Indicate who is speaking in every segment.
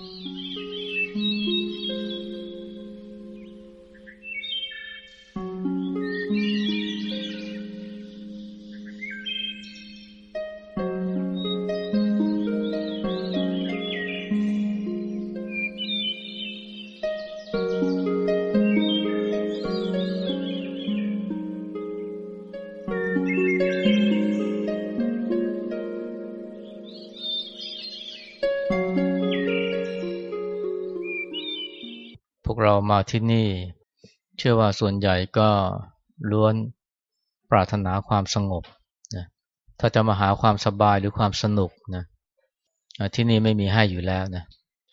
Speaker 1: เร มาที่นี่ เชื่อว่าส่วนใหญ่ก็ล้วนปรารถนาความสงบนะถ้าจะมาหาความสบายหรือความสนุกนะที่นี่ไม่มีให้อยู่แล้วนะ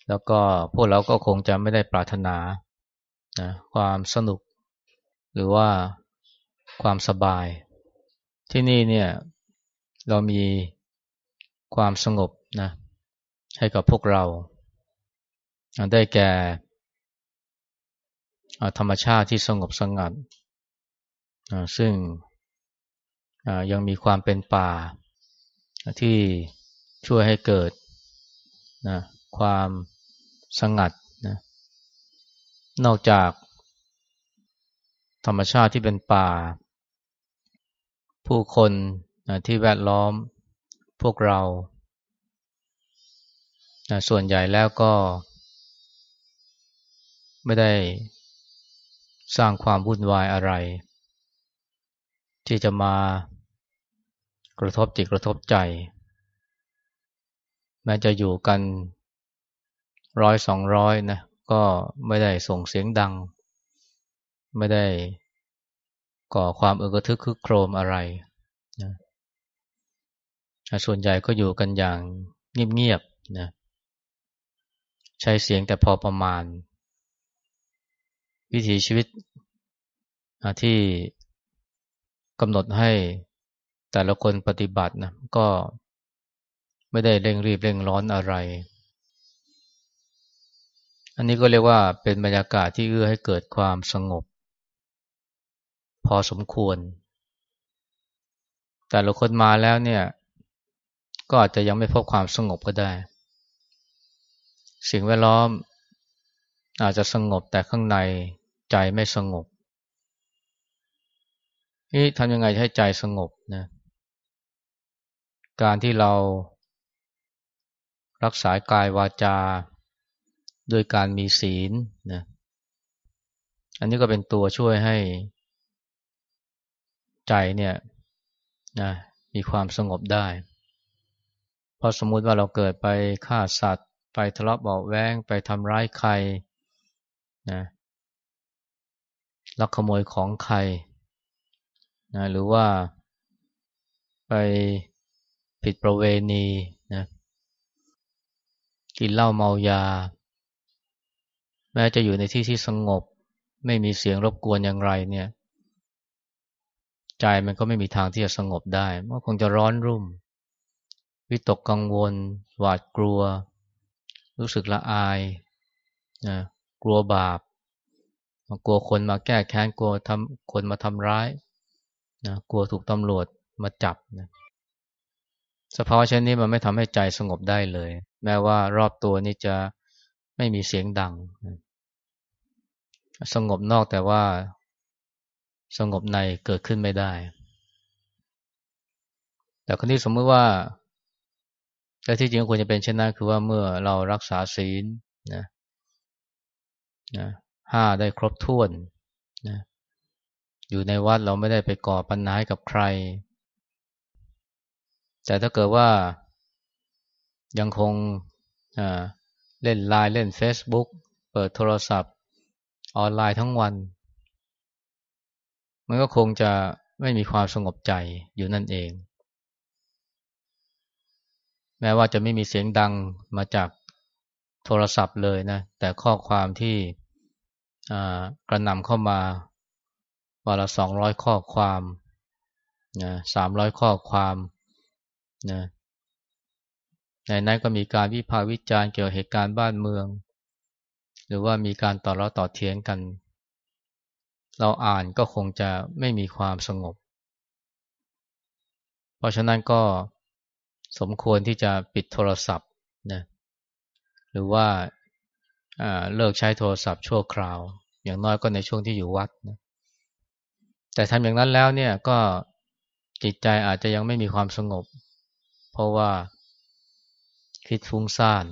Speaker 1: แล้วก็พวกเราก็คงจะไม่ได้ปรารถนานะความสนุก หรือว่าความสบาย ที่นี่เนี่ยเรามีความสงบนะให้กับพวกเรา ได้แก่ ธรรมชาติที่สงบสงัด ซึ่งยังมีความเป็นป่า ที่ช่วยให้เกิดนะความสงัดนะนอกจากธรรมชาติที่เป็นป่า ผู้คนนะที่แวดล้อมพวกเรานะส่วนใหญ่แล้วก็ ไม่ได้ สร้างความวุ่นวายอะไร ที่จะมากระทบจิตกระทบใจ แม้จะอยู่กันร้อยสองร้อยนะก็ไม่ได้ส่งเสียงดัง ไม่ได้ก่อความเอกทึกคึกโครมอะไรนะส่วนใหญ่ก็อยู่กันอย่างเงียบๆนะใช้เสียงแต่พอประมาณ วิถีชีวิตที่กำหนดให้แต่ละคนปฏิบัตินะก็ไม่ได้เร่งรีบเร่งร้อนอะไร อันนี้ก็เรียกว่าเป็นบรรยากาศที่เอื้อให้เกิดความสงบ พอสมควร แต่ละคนมาแล้วเนี่ย ก็อาจจะยังไม่พบความสงบก็ได้ สิ่งแวดล้อมอาจจะสงบแต่ข้างใน ใจไม่สงบนี่ทำยังไงให้ใจสงบนะ การที่เรารักษากายวาจา โดยการมีศีลนะ อันนี้ก็เป็นตัวช่วยให้ใจเนี่ยนะมีความสงบได้พอสมมุติว่าเราเกิดไปฆ่าสัตว์ ไปทะเลาะเบาแวงไปทำร้ายใครนะ ลักขโมยของใครนะหรือว่าไปผิดประเวณีนะกินเหล้าเมายา แม้จะอยู่ในที่ที่สงบ ไม่มีเสียงรบกวนอย่างไรเนี่ย ใจมันก็ไม่มีทางที่จะสงบได้ มันคงจะร้อนรุ่ม วิตกกังวล หวาดกลัว รู้สึกละอายนะกลัวบาป กลัวคนมาแก้แค้นกลัวทำคนมาทำร้ายนะกลัวถูกตำรวจมาจับนะสภาวะเช่นนี้มันไม่ทำให้ใจสงบได้เลย แม้ว่ารอบตัวนี้จะไม่มีเสียงดัง สงบนอกแต่ว่าสงบในเกิดขึ้นไม่ได้ แต่คนที่สมมติว่าแต่ที่จริงควรจะเป็นเช่นนั้นคือว่าเมื่อเรารักษาศีลนะนะ ห้าได้ครบถ้วนนะอยู่ในวัดเราไม่ได้ไปก่อปัญหาให้กับใคร แต่ถ้าเกิดว่ายังคงเล่นไลน์เล่น Facebook เปิดโทรศัพท์ ออนไลน์ทั้งวัน มันก็คงจะไม่มีความสงบใจอยู่นั่นเอง แม้ว่าจะไม่มีเสียงดังมาจากโทรศัพท์เลยนะ แต่ข้อความที่ กระนำเข้ามาวันละสองร้อยข้อความนะสามร้อยข้อความนะในนั้นก็มีการวิพากษ์วิจารณ์เกี่ยวกับเหตุการณ์บ้านเมือง หรือว่ามีการต่อร้อต่อเถียงกัน เราอ่านก็คงจะไม่มีความสงบ เพราะฉะนั้นก็สมควรที่จะปิดโทรศัพท์นะหรือว่า เลิกใช้โทรศัพท์ชั่วคราว อย่างน้อยก็ในช่วงที่อยู่วัดนะแต่ทำอย่างนั้นแล้วเนี่ยก็จิตใจอาจจะยังไม่มีความสงบ เพราะว่าคิดฟุ้งซ่าน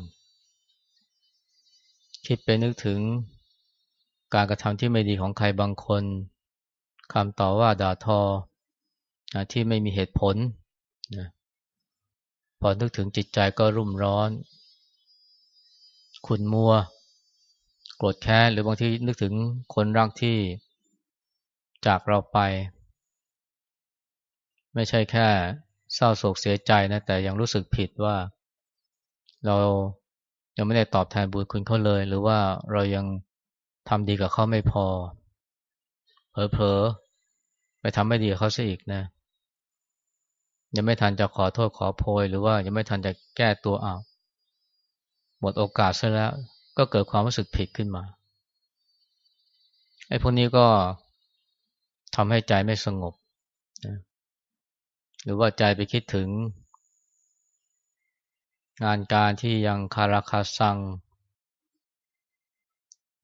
Speaker 1: คิดไปนึกถึงการกระทำที่ไม่ดีของใครบางคนคำต่อว่าด่าทอที่ไม่มีเหตุผลนะพอนึกถึงจิตใจก็รุ่มร้อนขุนมัว โกรธแค้นหรือบางทีนึกถึงคนรักที่จากเราไป ไม่ใช่แค่เศร้าโศกเสียใจนะ แต่ยังรู้สึกผิดว่า เรายังไม่ได้ตอบแทนบุญคุณเขาเลย หรือว่าเรายังทำดีกับเขาไม่พอ เผลอๆไปทำไม่ดีกับเขาซะอีกนะยังไม่ทันจะขอโทษขอโพยหรือว่ายังไม่ทันจะแก้ตัวอ้าวหมดโอกาสซะแล้ว ก็เกิดความรู้สึกผิดขึ้นมาไอ้พวกนี้ก็ทำให้ใจไม่สงบนะหรือว่าใจไปคิดถึง งานการที่ยังคาราคาซัง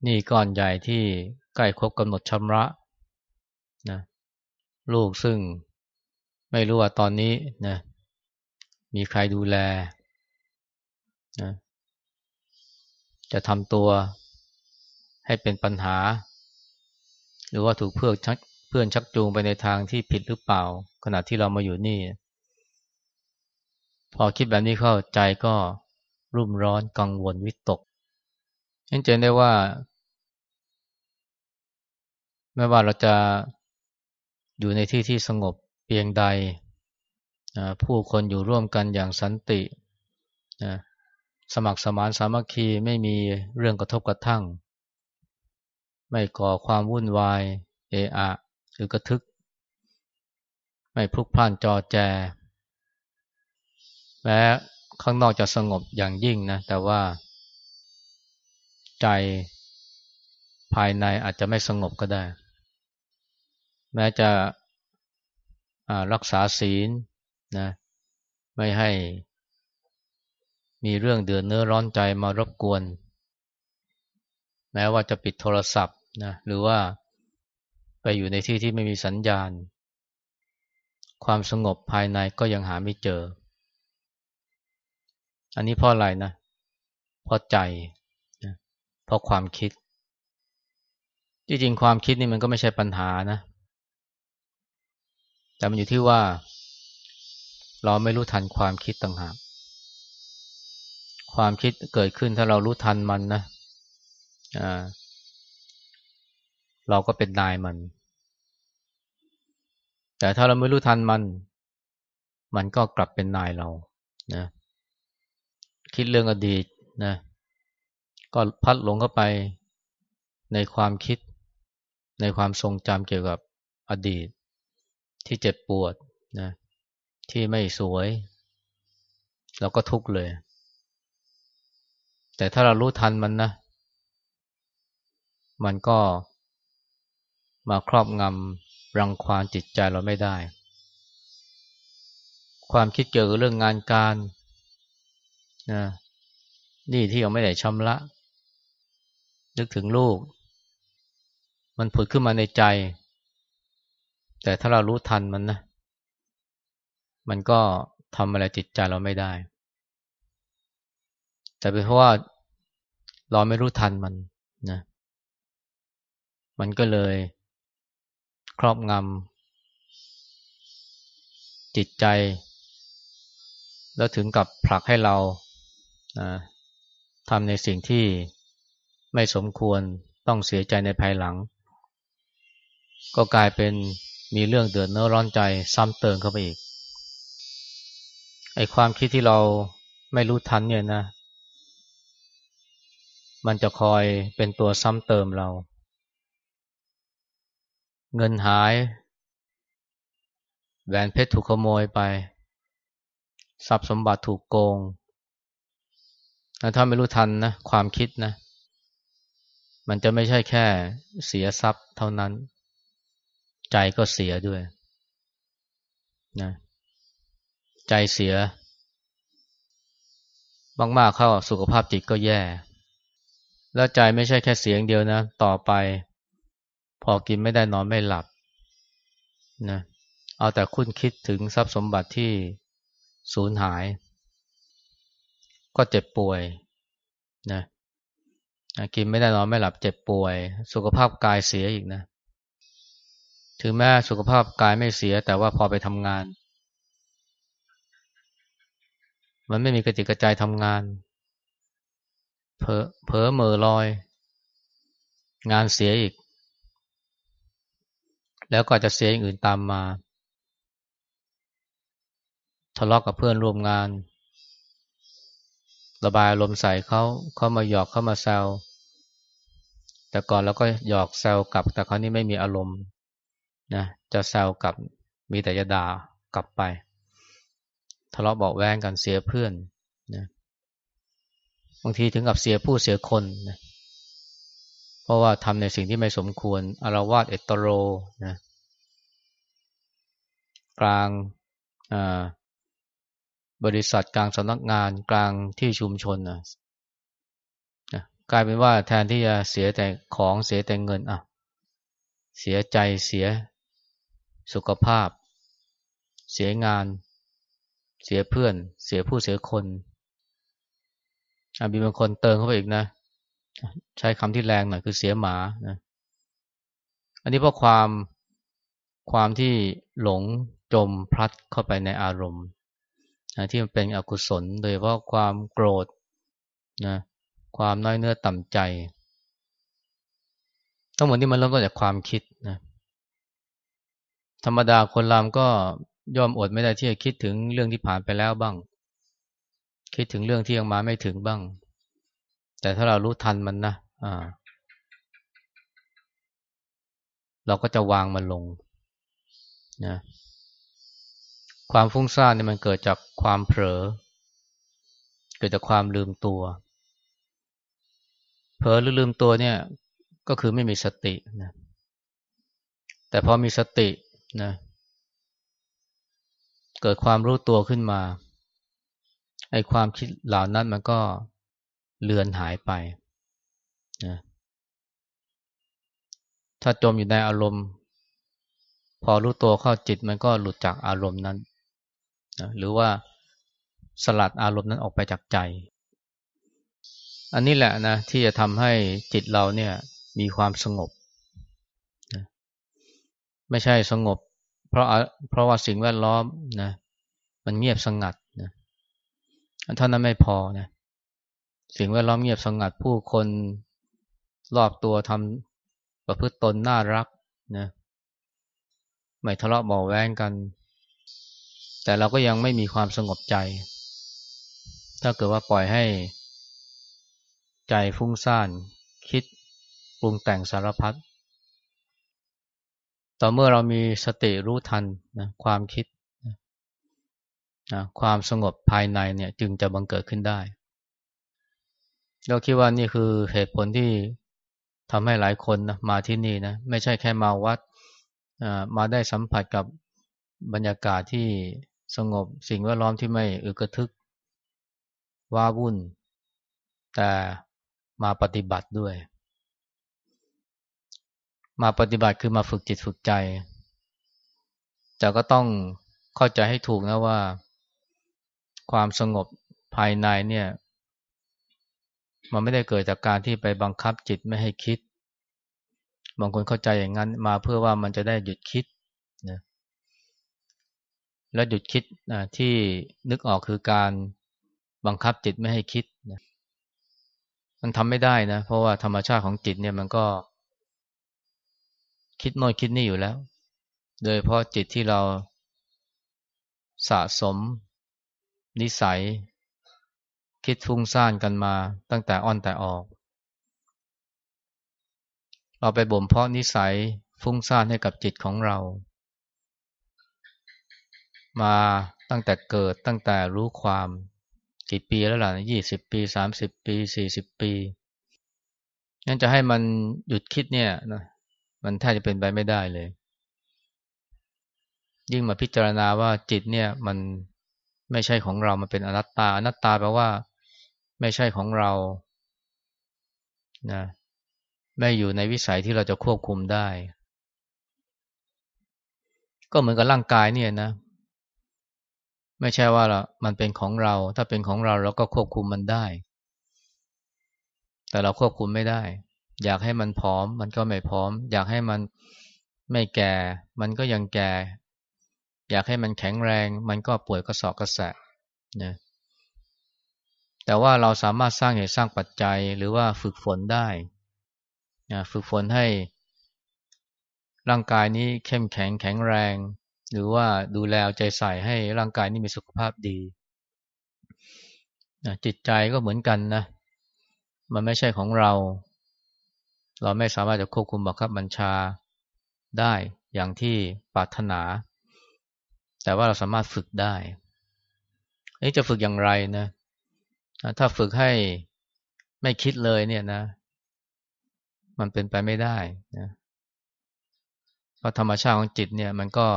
Speaker 1: นี่ก้อนใหญ่ที่ใกล้ครบกำหนดชำระนะลูกซึ่งไม่รู้ว่าตอนนี้นะมีใครดูแลนะ จะทำตัวให้เป็นปัญหา หรือว่าถูกเพื่อนชักเพื่อนชักจูงไปในทางที่ผิดหรือเปล่า ขณะที่เรามาอยู่นี่ พอคิดแบบนี้เข้าใจก็รุ่มร้อนกังวลวิตกเห็นใจได้ว่าไม่ว่าเราจะอยู่ในที่ที่สงบเพียงใด ผู้คนอยู่ร่วมกันอย่างสันติ สมัครสมานสามัคคีไม่มีเรื่องกระทบกระทั่ง ไม่ก่อความวุ่นวาย เอะอะหรือกระทึก ไม่พลุกพล่านจอแจแม้ข้างนอกจะสงบอย่างยิ่งนะ แต่ว่า ใจภายในอาจจะไม่สงบก็ได้ แม้จะรักษาศีลนะไม่ให้ มีเรื่องเดือดเนื้อร้อนใจมารบกวน แม้ว่าจะปิดโทรศัพท์นะหรือว่าไปอยู่ในที่ที่ไม่มีสัญญาณ ความสงบภายในก็ยังหาไม่เจอ อันนี้เพราะอะไรนะเพราะใจนะเพราะความคิด จริงๆความคิดนี่มันก็ไม่ใช่ปัญหานะ แต่มันอยู่ที่ว่า เราไม่รู้ทันความคิดต่างหาก ความคิดเกิดขึ้นถ้าเรารู้ทันมันนะอ่าเราก็เป็นนายมัน แต่ถ้าเราไม่รู้ทันมัน มันก็กลับเป็นนายเรานะคิดเรื่องอดีตนะก็พัดหลงเข้าไปในความคิดในความทรงจำเกี่ยวกับอดีต ที่เจ็บปวดนะที่ไม่สวย เราก็ทุกข์เลย แต่ถ้าเรารู้ทันมันนะ มันก็มาครอบงำรังควานจิตใจเราไม่ได้ ความคิดเกี่ยวกับเรื่องงานการนะนี่ที่ยังไม่ได้ชำระ นึกถึงลูก มันผุดขึ้นมาในใจ แต่ถ้าเรารู้ทันมันนะ มันก็ทำอะไรจิตใจเราไม่ได้ แต่เป็นเพราะว่า เราไม่รู้ทันมันนะ มันก็เลยครอบงำจิตใจ แล้วถึงกับผลักให้เราทำในสิ่งที่ไม่สมควรต้องเสียใจในภายหลัง ก็กลายเป็นมีเรื่องเดือดเนื้อร้อนใจซ้ำเติมเข้าไปอีกไอความคิดที่เราไม่รู้ทันเนี่ยนะ มันจะคอยเป็นตัวซ้ำเติมเรา เงินหาย แหวนเพชรถูกขโมยไป ทรัพย์สมบัติถูกโกง ถ้าไม่รู้ทันนะความคิดนะ มันจะไม่ใช่แค่เสียทรัพย์เท่านั้น ใจก็เสียด้วยนะใจเสีย มากๆเข้าสุขภาพจิตก็แย่ แล้วใจไม่ใช่แค่เสียงเดียวนะ ต่อไป พอกินไม่ได้นอนไม่หลับนะเอาแต่คุ้นคิดถึงทรัพย์สมบัติที่สูญหาย ก็เจ็บป่วยนะกินไม่ได้นอนไม่หลับเจ็บป่วย สุขภาพกายเสียอีกนะ ถึงแม้สุขภาพกายไม่เสีย แต่ว่าพอไปทำงาน มันไม่มีกระติกกระจายทำงาน เผลอเผลอเมอลอย งานเสียอีก แล้วก็จะเสียอย่างอื่นตามมา ทะเลาะกกับเพื่อนร่วมงาน ระบายอารมณ์ใส่เขาเขามาหยอกเขามาแซวแต่ก่อนเราก็หยอกแซวกลับ แต่คราวนี้ไม่มีอารมณ์นะจะแซวกลับมีแต่จะด่ากลับไป ทะเลาะเบาแวงกันเสียเพื่อนนะ บางทีถึงกับเสียผู้เสียคนนะเพราะว่าทำในสิ่งที่ไม่สมควรอารวาสเอตโรนะกลางบริษัทกลางสำนักงานกลางที่ชุมชนนะกลายเป็นว่าแทนที่จะเสียแต่ของเสียแต่เงินอะเสียใจเสียสุขภาพ เสียงาน เสียเพื่อน เสียผู้เสียคน มีบางคนเติมเข้าไปอีกนะ ใช้คำที่แรงหน่อยคือเสียหมานะอันนี้เพราะความความที่หลงจมพลัดเข้าไปในอารมณ์ที่มันเป็นอกุศล โดยเพราะความโกรธนะความน้อยเนื้อต่ำใจทั้งหมดนี้มันเริ่มต้นจากความคิดนะธรรมดาคนรามก็ย่อมอดไม่ได้ที่จะคิดถึงเรื่องที่ผ่านไปแล้วบ้าง คิดถึงเรื่องที่ยังมาไม่ถึงบ้าง แต่ถ้าเรารู้ทันมันนะอ่า เราก็จะวางมันลงนะความฟุ้งซ่านเนี่ยมันเกิดจากความเผลอ เกิดจากความลืมตัว เผลอหรือลืมตัวเนี่ย ก็คือไม่มีสตินะแต่พอมีสตินะเกิดความรู้ตัวขึ้นมา ไอ้ความคิดเหล่านั้นมันก็เลือนหายไปนะถ้าจมอยู่ในอารมณ์ พอรู้ตัวเข้าจิตมันก็หลุดจากอารมณ์นั้นนะหรือว่าสลัดอารมณ์นั้นออกไปจากใจ อันนี้แหละนะที่จะทำให้จิตเราเนี่ยมีความสงบนะไม่ใช่สงบ เพราะเพราะว่าสิ่งแวดล้อมนะมันเงียบสงัด เท่านั้นไม่พอนะสิ่งแวดล้อมเงียบสงัดผู้คนรอบตัวทำประพฤติตนน่ารักนะไม่ทะเลาะเบาแวงกัน แต่เราก็ยังไม่มีความสงบใจ ถ้าเกิดว่าปล่อยให้ ใจฟุ้งซ่าน คิดปรุงแต่งสารพัดต่อเมื่อเรามีสติรู้ทันนะความคิด นะความสงบภายในเนี่ยจึงจะบังเกิดขึ้นได้ เราคิดว่านี่คือเหตุผลที่ทำให้หลายคนนะมาที่นี่นะไม่ใช่แค่มาวัดมาได้สัมผัสกับบรรยากาศที่สงบสิ่งแวดล้อมที่ไม่อึกระทึกว้าวุ่น แต่มาปฏิบัติด้วย มาปฏิบัติคือมาฝึกจิตฝึกใจ แต่ก็ต้องเข้าใจให้ถูกนะว่า ความสงบภายในเนี่ย มันไม่ได้เกิดจากการที่ไปบังคับจิตไม่ให้คิด บางคนเข้าใจอย่างนั้นมาเพื่อว่ามันจะได้หยุดคิดนะและหยุดคิดนะที่นึกออกคือการบังคับจิตไม่ให้คิดนะมันทำไม่ได้นะ เพราะว่าธรรมชาติของจิตเนี่ยมันก็ คิดโน่นคิดนี่อยู่แล้ว โดยเพราะจิตที่เราสะสม นิสัย คิดฟุ้งซ่านกันมาตั้งแต่อ่อนแต่ออก เราไปบ่มเพาะนิสัยฟุ้งซ่านให้กับจิตของเรา มาตั้งแต่เกิดตั้งแต่รู้ความกี่ปีแล้วล่ะยี่สิบปีสามสิบปีสี่สิบปีงั้นจะให้มันหยุดคิดเนี่ยนะมันแทบจะเป็นไปไม่ได้เลย ยิ่งมาพิจารณาว่าจิตเนี่ยมัน ไม่ใช่ของเรา มันเป็นอนัตตา อนัตตาแปลว่า ไม่ใช่ของเรา นะ ไม่อยู่ในวิสัยที่เราจะควบคุมได้ ก็เหมือนกับร่างกายเนี่ยนะ ไม่ใช่ว่าเรามันเป็นของเรา ถ้าเป็นของเราเราก็ควบคุมมันได้ แต่เราควบคุมไม่ได้ อยากให้มันพร้อม มันก็ไม่พร้อม อยากให้มันไม่แก่ มันก็ยังแก่ อยากให้มันแข็งแรง มันก็ป่วยกระสอบกระแสะนะแต่ว่าเราสามารถสร้างเหตุสร้างปัจจัยหรือว่าฝึกฝนได้นะฝึกฝนให้ ร่างกายนี้เข้มแข็งแข็งแรง หรือว่าดูแลใจใส่ให้ร่างกายนี้มีสุขภาพดีนะจิตใจก็เหมือนกันนะ มันไม่ใช่ของเรา เราไม่สามารถจะควบคุมบังคับบัญชาได้อย่างที่ปรารถนา แต่ว่าเราสามารถฝึกได้นี่จะฝึกอย่างไรนะ ถ้าฝึกให้ไม่คิดเลยเนี่ยนะ มันเป็นไปไม่ได้นะเพราะธรรมชาติของจิตเนี่ยมันก็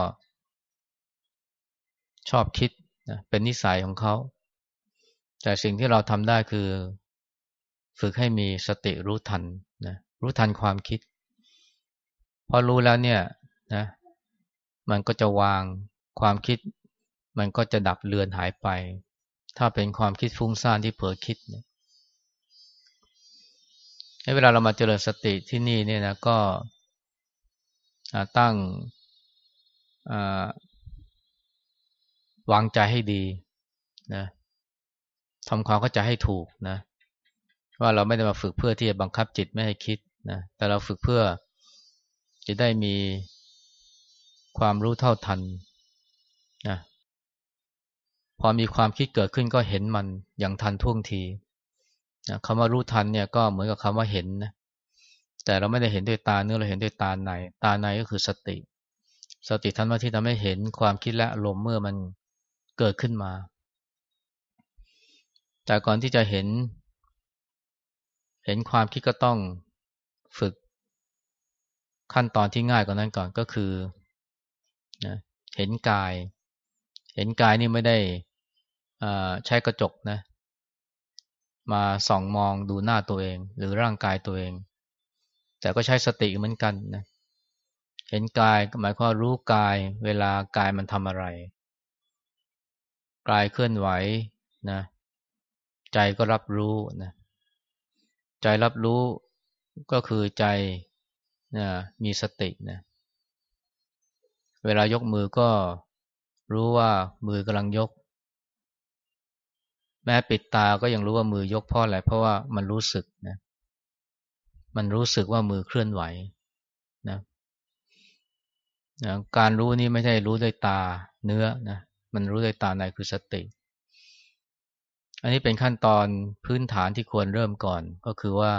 Speaker 1: ชอบคิดนะเป็นนิสัยของเขา แต่สิ่งที่เราทำได้คือ ฝึกให้มีสติรู้ทันนะรู้ทันความคิด พอรู้แล้วเนี่ยนะ มันก็จะวาง ความคิดมันก็จะดับเลือนหายไป ถ้าเป็นความคิดฟุ้งซ่านที่เผลอคิดเนี่ยเวลาเรามาเจริญสติที่นี่เนี่ยนะก็ตั้งวางใจให้ดีนะทำความเข้าใจให้ถูกนะว่าเราไม่ได้มาฝึกเพื่อที่จะบังคับจิตไม่ให้คิดนะแต่เราฝึกเพื่อจะได้มีความรู้เท่าทัน นะพอมีความคิดเกิดขึ้นก็เห็นมันอย่างทันท่วงทีนะคำว่ารู้ทันเนี่ยก็เหมือนกับคำว่าเห็นนะแต่เราไม่ได้เห็นด้วยตาเนื้อเราเห็นด้วยตาใน ตาในก็คือสติ สติทันว่าที่ทำให้เห็นความคิดและลมเมื่อมันเกิดขึ้นมา แต่ก่อนที่จะเห็น เห็นความคิดก็ต้องฝึก ขั้นตอนที่ง่ายกว่านั้นก่อนก็คือนะเห็นกาย เห็นกายนี่ไม่ได้ใช้กระจกนะ มาส่องมองดูหน้าตัวเอง หรือร่างกายตัวเอง แต่ก็ใช้สติเหมือนกันนะเห็นกายหมายความรู้กาย เวลากายมันทำอะไร กายเคลื่อนไหวนะใจก็รับรู้นะใจรับรู้ก็คือใจนะมีสตินะเวลายกมือก็ รู้ว่ามือกำลังยก แม้ปิดตาก็ยังรู้ว่ามือยกเพราะอะไรเพราะว่ามันรู้สึกนะ มันรู้สึกว่ามือเคลื่อนไหวนะนะการรู้นี่ไม่ใช่รู้ด้วยตาเนื้อนะมันรู้ด้วยตาในคือสติ อันนี้เป็นขั้นตอนพื้นฐานที่ควรเริ่มก่อนก็คือว่า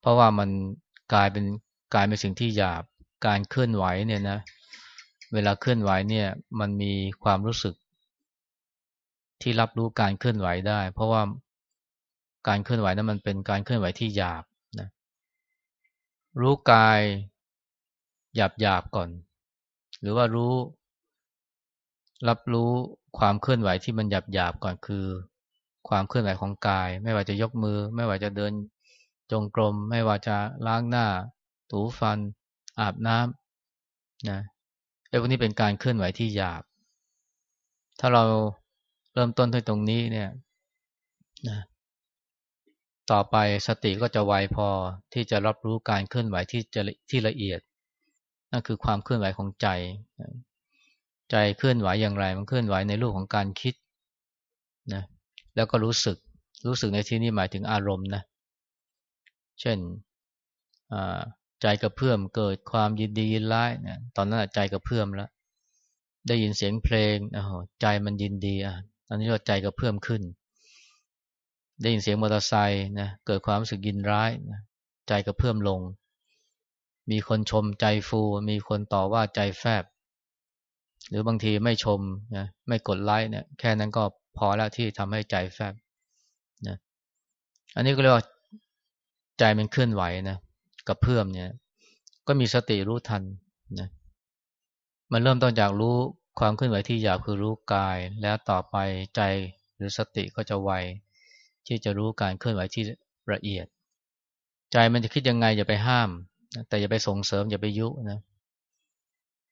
Speaker 1: เพราะว่ามันกลายเป็นกลายเป็นสิ่งที่หยาบการเคลื่อนไหวเนี่ยนะ เวลาเคลื่อนไหวเนี่ยมันมีความรู้สึก ที่รับรู้การเคลื่อนไหวได้ เพราะว่าการเคลื่อนไหวนั้นมันเป็นการเคลื่อนไหวที่หยาบนะรู้กายหยาบหยาบก่อน หรือว่ารู้ รับรู้ความเคลื่อนไหวที่มันหยาบหยาบก่อนคือ ความเคลื่อนไหวของกาย ไม่ว่าจะยกมือ ไม่ว่าจะเดินจงกรม ไม่ว่าจะล้างหน้า ถูฟัน อาบน้ำนะ อ้พวกนี้เป็นการเคลื่อนไหวที่หยาบ ถ้าเราเริ่มต้นที่ตรงนี้เนี่ยนะต่อไปสติก็จะไวพอที่จะรับรู้การเคลื่อนไหวที่จะที่ละเอียด นั่นคือความเคลื่อนไหวของใจ ใจเคลื่อนไหวอย่างไร มันเคลื่อนไหวในรูปของการคิดนะแล้วก็รู้สึกรู้สึกในที่นี้หมายถึงอารมณ์นะเช่น ใจกระเพื่อมเกิดความยินดียินร้ายเนี่ยตอนนั้นใจกระเพื่อมแล้ว ได้ยินเสียงเพลงโอ้ใจมันยินดีอะอันนี้ว่าใจก็เพิ่อมขึ้น ได้ยินเสียงมอเตอร์ไซค์นะเกิดความรู้สึกยินร้ายนะใจก็เพิ่อมลง มีคนชมใจฟู มีคนต่อว่าใจแฟบ หรือบางทีไม่ชมนะไม่กดไลค์เนี่ยแค่นั้นก็พอแล้วที่ทำให้ใจแฟบนะอันนี้ก็เรียกว่าใจมันเคลื่อนไหวนะ กับเพื่อมเนี่ย ก็มีสติรู้ทันนะมันเริ่มต้นจากรู้ความเคลื่อนไหวที่หยาบคือรู้กาย แล้วต่อไปใจหรือสติก็จะไวที่จะรู้การเคลื่อนไหวที่ละเอียด ใจมันจะคิดยังไงอย่าไปห้าม แต่อย่าไปส่งเสริมอย่าไปยุนะ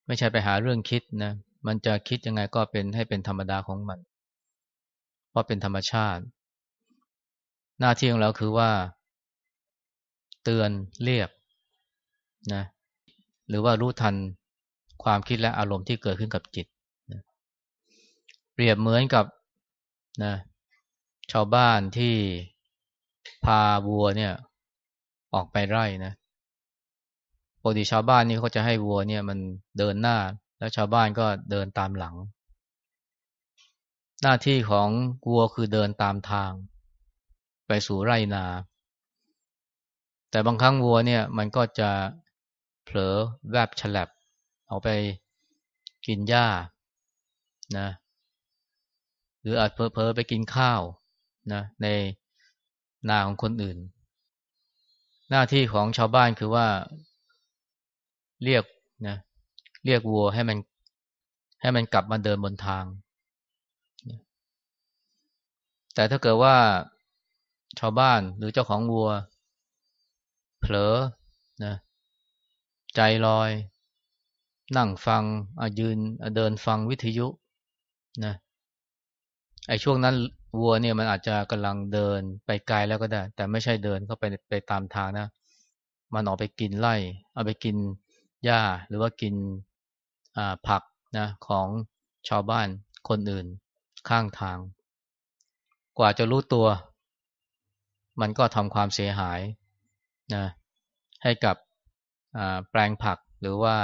Speaker 1: ไม่ใช่ไปหาเรื่องคิดนะมันจะคิดยังไงก็เป็นให้เป็นธรรมดาของมัน เพราะเป็นธรรมชาติ หน้าที่ของเราคือว่า เตือนเรียกนะหรือว่ารู้ทันความคิดและอารมณ์ที่เกิดขึ้นกับจิตนะเปรียบเหมือนกับนะชาวบ้านที่พาวัวเนี่ยออกไปไร่นะปกติชาวบ้านนี่เขาจะให้วัวเนี่ยมันเดินหน้า แล้วชาวบ้านก็เดินตามหลัง หน้าที่ของวัวคือเดินตามทาง ไปสู่ไร่นา แต่บางครั้งวัวเนี่ยมันก็จะเผลอแวบฉลับออกไปกินหญ้านะ หรืออาจเพลอไปกินข้าวนะในนาของคนอื่น หน้าที่ของชาวบ้านคือว่าเรียกนะเรียกวัวให้มัน ให้มันกลับมาเดินบนทาง แต่ถ้าเกิดว่าชาวบ้านหรือเจ้าของวัว เผลอนะใจลอย นั่งฟังยืนเดินฟังวิทยุนะไอ้ช่วงนั้นวัวเนี่ยมันอาจจะกำลังเดินไปไกลแล้วก็ได้ แต่ไม่ใช่เดินเข้าไปไปตามทางนะมันออกไปกินไล่เอาไปกินหญ้าหรือว่ากินผักนะของชาวบ้านคนอื่นข้างทาง กว่าจะรู้ตัว มันก็ทำความเสียหาย นะให้กับแปลงผักหรือว่า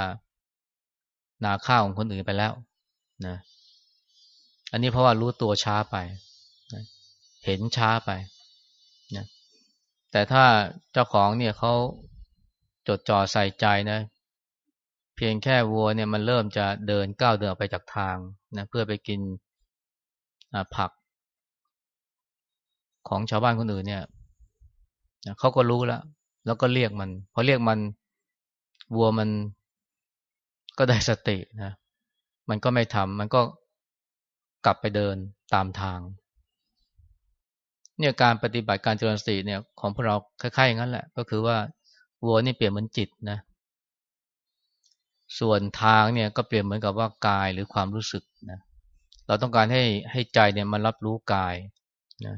Speaker 1: นาข้าวของคนอื่นไปแล้วนะอันนี้เพราะว่ารู้ตัวช้าไปนะเห็นช้าไปนะแต่ถ้าเจ้าของเนี่ยเขาจดจ่อใส่ใจนะ เพียงแค่วัวเนี่ยมันเริ่มจะเดินก้าวเดินออกไปจากทางนะเพื่อไปกินผัก ของชาวบ้านคนอื่นเนี่ยเขาก็รู้แล้ว แล้วก็เรียกมันพอเรียกมันวัวมันก็ได้สตินะ มันก็ไม่ทำมันก็กลับไปเดินตามทาง เนี่ยการปฏิบัติการเจริญสติเนี่ยของพวกเราคล้ายๆอย่างนั้นแหละ ก็คือว่าวัวนี่เปลี่ยนเหมือนจิตนะ ส่วนทางเนี่ยก็เปรียบเหมือนกับว่ากายหรือความรู้สึกนะ เราต้องการให้ให้ใจเนี่ยมันรับรู้กายนะ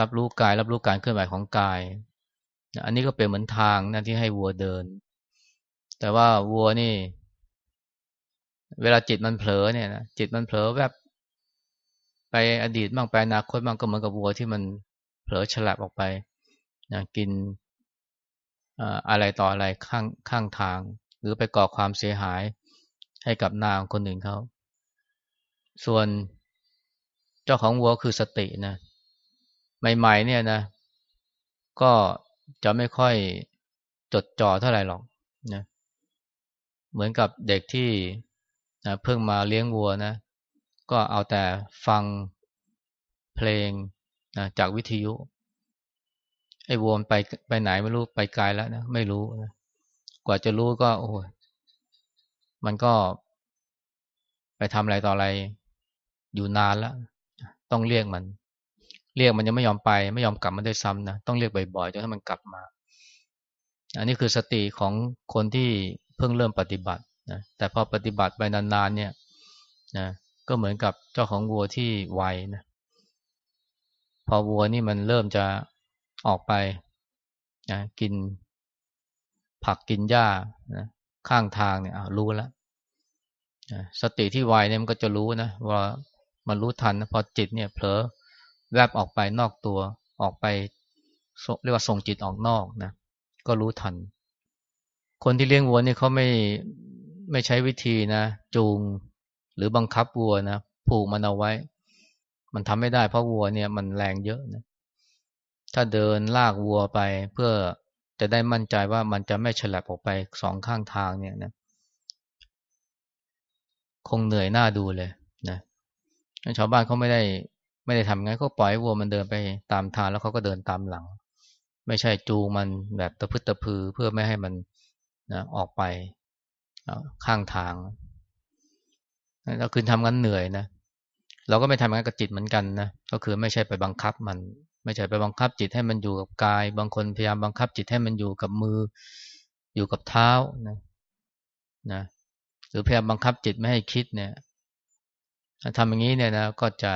Speaker 1: รับรู้กาย รับรู้การเคลื่อนไหวของกาย อันนี้ก็เป็นเหมือนทางนะที่ให้วัวเดิน แต่ว่าวัวนี่ เวลาจิตมันเผลอเนี่ยนะจิตมันเผลอแวบไปอดีตบ้างไปอนาคตบ้างก็เหมือนกับวัวที่มันเผลอฉลับออกไปนะกินอะไรต่ออะไรข้างข้างทาง หรือไปก่อความเสียหายให้กับนางคนอื่นเขา ส่วนเจ้าของวัวคือสตินะ ใหม่ ๆ เนี่ยนะ ก็จะไม่ค่อยจดจ่อเท่าไหร่หรอกนะเหมือนกับเด็กที่นะเพิ่งมาเลี้ยงวัวนะ ก็เอาแต่ฟังเพลงนะจากวิทยุ ไอ้วัวไปไปไหนไม่รู้ไปไกลแล้วนะไม่รู้นะกว่าจะรู้ก็ โอ้มันก็ไปทำอะไรต่ออะไรอยู่นานแล้ว ต้องเรียกมัน เรียกมันยังไม่ยอมไป ไม่ยอมกลับมาได้ซ้ำนะต้องเรียกบ่อยๆจนให้มันกลับมา อันนี้คือสติของคนที่เพิ่งเริ่มปฏิบัตินะแต่พอปฏิบัติไปนานๆเนี่ยนะก็เหมือนกับเจ้าของวัวที่ไวนะพอวัวนี่มันเริ่มจะออกไปนะกินผักกินหญ้านะข้างทางเนี่ยรู้แล้วสติที่ไวเนี่ยมันก็จะรู้นะว่ามันรู้ทันนะพอจิตเนี่ยเผลอ แวบออกไปนอกตัวออกไปเรียกว่าส่งจิตออกนอกนะ ก็รู้ทัน คนที่เลี้ยงวัวเนี่ยเขาไม่ไม่ใช้วิธีนะ จูงหรือบังคับวัวนะผูกมันเอาไว้ มันทำไม่ได้เพราะวัวเนี่ยมันแรงเยอะนะถ้าเดินลากวัวไปเพื่อจะได้มั่นใจว่ามันจะไม่ฉลับออกไปสองข้างทางเนี่ยนะ คงเหนื่อยหน้าดูเลยนะชาวบ้านเขาไม่ได้ ไม่ได้ทำงั้นก็ปล่อยวัวมันเดินไปตามทางแล้วเขาก็เดินตามหลัง ไม่ใช่จูงมันแบบตะพึดตะพือเพื่อไม่ให้มันนะออกไปข้างทางเราคืนทำงั้นเหนื่อยนะเราก็ไม่ทำงั้นกับจิตเหมือนกันนะก็คือไม่ใช่ไปบังคับมัน ไม่ใช่ไปบังคับจิตให้มันอยู่กับกาย บางคนพยายามบังคับจิตให้มันอยู่กับมือ อยู่กับเท้านะนะหรือพยายามบังคับจิตไม่ให้คิดเนี่ยทำอย่างนี้เนี่ยนะก็จะ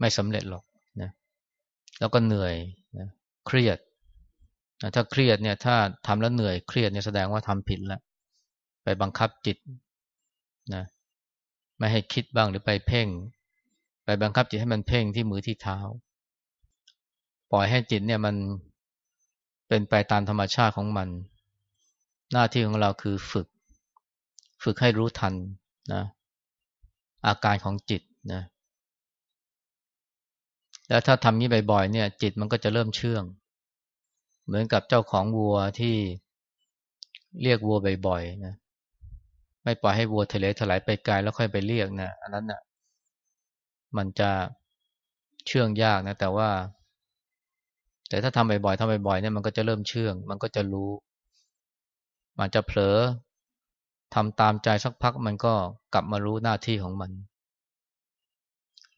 Speaker 1: ไม่สำเร็จหรอกนะแล้วก็เหนื่อยนะเครียดนะถ้าเครียดเนี่ย ถ้าทำแล้วเหนื่อยเครียดเนี่ยแสดงว่าทำผิดแล้วไปบังคับจิตนะไม่ให้คิดบ้างหรือไปเพ่ง ไปบังคับจิตให้มันเพ่งที่มือที่เท้า ปล่อยให้จิตเนี่ยมันเป็นไปตามธรรมชาติของมัน หน้าที่ของเราคือฝึก ฝึกให้รู้ทันนะอาการของจิตนะ แล้วถ้าทำนี้บ่อยๆเนี่ย จิตมันก็จะเริ่มเชื่อง เหมือนกับเจ้าของวัวที่เรียกวัวบ่อยๆนะไม่ปล่อยให้วัวทะเลถลายไปไกลแล้วค่อยไปเรียกนะอันนั้นนะ่ะ มันจะเชื่องยากนะ แต่ว่า แต่ถ้าทำบ่อยๆทำบ่อยๆเนี่ยมันก็จะเริ่มเชื่อง มันก็จะรู้มันจะเผลอทำตามใจสักพักมันก็กลับมารู้หน้าที่ของมัน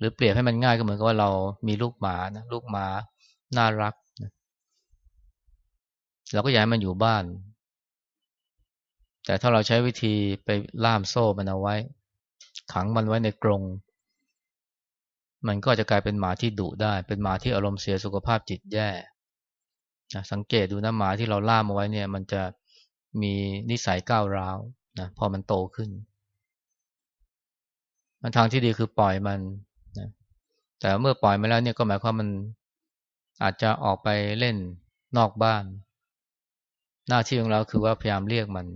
Speaker 1: รือเปรียบให้มันง่ายก็เหมือนกับว่าเรามีลูกหมานะลูกหมาน่ารักนะเราก็อยากให้มันอยู่บ้าน แต่ถ้าเราใช้วิธีไปล่ามโซ่มันเอาไว้ ขังมันไว้ในกรงมันก็จะกลายเป็นหมาที่ดุได้ เป็นหมาที่อารมณ์เสียสุขภาพจิตแย่นะสังเกตดูนะหมาที่เราล่ามเอาไว้เนี่ย มันจะมีนิสัยก้าวร้าวนะพอมันโตขึ้นมันทางที่ดีคือปล่อยมัน แต่เมื่อปล่อยมาแล้วเนี่ยก็หมายความมันอาจจะออกไปเล่นนอกบ้าน หน้าที่ของเราคือว่าพยายามเรียกมัน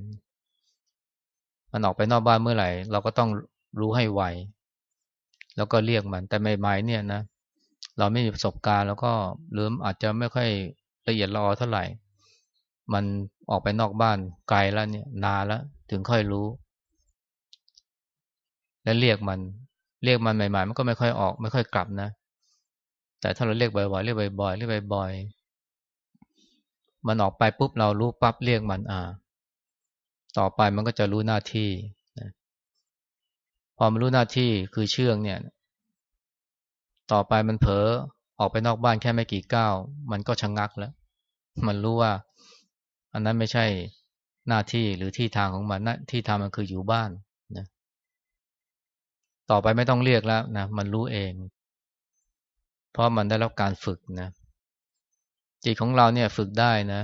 Speaker 1: มันออกไปนอกบ้านเมื่อไหร่ เราก็ต้องรู้ให้ไวแล้วก็เรียกมัน แต่ใหม่ๆเนี่ยนะเราไม่มีประสบการณ์แล้วก็หรืออาจจะไม่ค่อยละเอียดละออเท่าไหร่ มันออกไปนอกบ้านไกลแล้วเนี่ยนานแล้วถึงค่อยรู้ และเรียกมัน เรียกมันใหม่ๆ มันก็ไม่ค่อยออก ไม่ค่อยกลับนะ แต่ถ้าเราเรียกบ่อยๆ เรียกบ่อยๆ เรียกบ่อยๆ มันออกไปปุ๊บเรารู้ปั๊บเรียกมันอ่า ต่อไปมันก็จะรู้หน้าที่นะพอมันรู้หน้าที่คือเชื่องเนี่ย ต่อไปมันเผลอออกไปนอกบ้านแค่ไม่กี่ก้าวมันก็ชะงงักแล้ว มันรู้ว่า อันนั้นไม่ใช่หน้าที่หรือที่ทางของมันหน้าที่ทางมันคืออยู่บ้าน ต่อไปไม่ต้องเรียกแล้วนะมันรู้เอง เพราะมันได้รับการฝึกนะจิตของเราเนี่ยฝึกได้นะ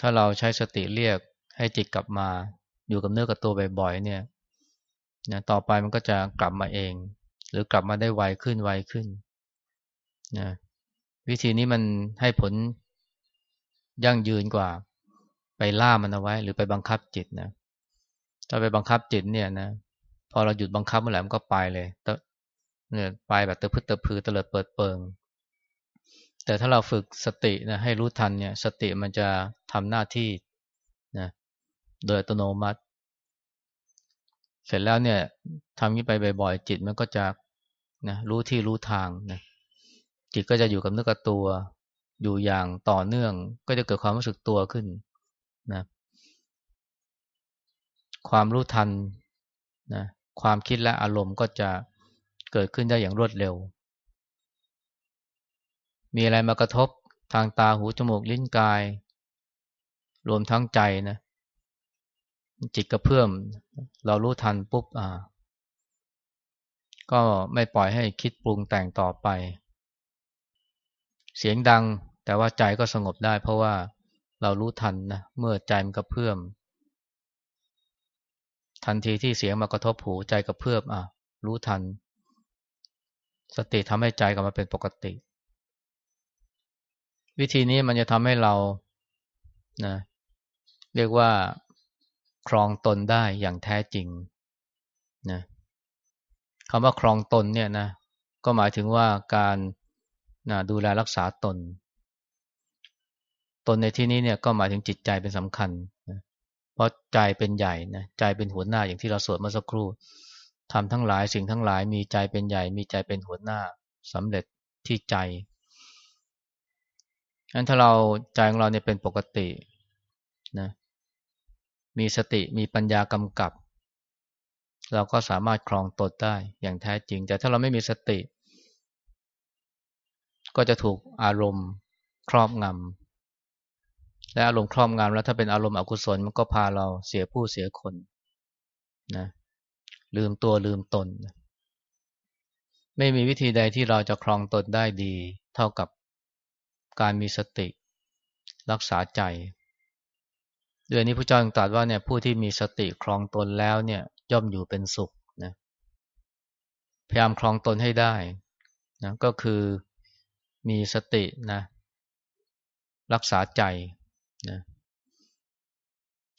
Speaker 1: ถ้าเราใช้สติเรียกให้จิตกลับมา อยู่กับเนื้อกับตัวบ่อยๆเนี่ยนะต่อไปมันก็จะกลับมาเอง หรือกลับมาได้ไวขึ้นไวขึ้นนะวิธีนี้มันให้ผลยั่งยืนกว่า ไปล่ามันเอาไว้ หรือไปบังคับจิตนะถ้าไปบังคับจิตเนี่ยนะ พอเราหยุดบังคับเมื่อไหร่มันก็ไปเลยเนี่ยไปแบบเตะพึดเตะพือเตลิดเปิดเปิง แต่ถ้าเราฝึกสตินะให้รู้ทันเนี่ย สติมันจะทำหน้าที่นะโดยอัตโนมัติ เสร็จแล้วเนี่ยทำนี้ไปบ่อยๆจิตมันก็จะนะรู้ที่รู้ทางนะจิตก็จะอยู่กับเนื้อกับตัว อยู่อย่างต่อเนื่อง ก็จะเกิดความรู้สึกตัวขึ้นนะความรู้ทันนะ ความคิดและอารมณ์ก็จะเกิดขึ้นได้อย่างรวดเร็ว มีอะไรมากระทบทางตาหูจมูกลิ้นกาย รวมทั้งใจนะจิตกระเพื่อมเรารู้ทันปุ๊บอ่า ก็ไม่ปล่อยให้คิดปรุงแต่งต่อไป เสียงดังแต่ว่าใจก็สงบได้เพราะว่าเรารู้ทันนะเมื่อใจมันกระเพื่อม ทันทีที่เสียงมากระทบหูใจกระเพื่อมอะ รู้ทัน สติทำให้ใจกลับมาเป็นปกติ วิธีนี้มันจะทำให้เรานะเรียกว่าครองตนได้อย่างแท้จริงนะคำว่าครองตนเนี่ยนะก็หมายถึงว่าการนะดูแลรักษาตน ตนในที่นี้เนี่ยก็หมายถึงจิตใจเป็นสำคัญนะ เพราะใจเป็นใหญ่นะใจเป็นหัวหน้าอย่างที่เราสวดเมื่อสักครู่ทำทั้งหลายสิ่งทั้งหลายมีใจเป็นใหญ่ มีใจเป็นหัวหน้าสำเร็จที่ใจงั้นถ้าเราใจของเราเนี่ยเป็นปกตินะมีสติมีปัญญากำกับ เราก็สามารถครองตนได้อย่างแท้จริง แต่ถ้าเราไม่มีสติ ก็จะถูกอารมณ์ครอบงำ และอารมณ์ครอบงำแล้วถ้าเป็นอารมณ์อกุศลมันก็พาเราเสียผู้เสียคนนะลืมตัวลืมตน ไม่มีวิธีใดที่เราจะครองตนได้ดี เท่ากับการมีสติ รักษาใจดือนนี้พระเจ้าตรัสว่าเนี่ยผู้ที่มีสติครองตนแล้วเนี่ยย่อมอยู่เป็นสุขนะพยายามครองตนให้ได้นะก็คือมีสตินะรักษาใจ นะ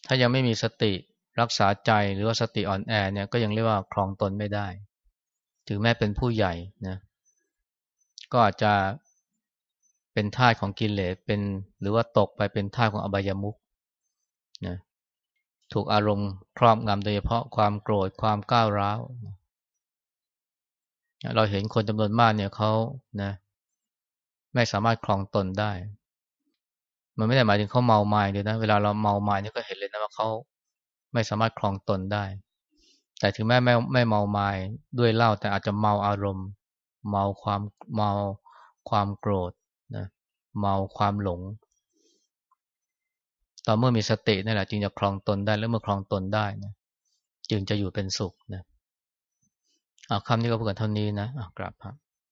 Speaker 1: ถ้ายังไม่มีสติรักษาใจหรือว่าสติอ่อนแอเนี่ยก็ยังเรียกว่าครองตนไม่ได้ ถึงแม้เป็นผู้ใหญ่นะก็อาจจะเป็นท่าของกิเลสเป็นหรือว่าตกไปเป็นท่าของอบายมุขนะถูกอารมณ์ครอบงำโดยเฉพาะความโกรธความก้าวร้าวเราเห็นคนจำนวนมากเนี่ยเขานะไม่สามารถคลองตนได้ มันไม่ได้หมายถึงเขาเมาไม้เลยนะ เวลาเราเมาไม้นี่ก็เห็นเลยนะว่าเขาไม่สามารถคลองตนได้ แต่ถึงแม้ไม่ไม่เมาไม้ด้วยเหล้าแต่อาจจะเมาอารมณ์ เมาความเมาความโกรธนะเมาความหลงต่อเมื่อมีสตินี่แหละจึงจะคลองตนได้แล้วเมื่อคลองตนได้นะจึงจะอยู่เป็นสุขนะเอาคำนี้ก็พูดกันเท่านี้นะกราบครับ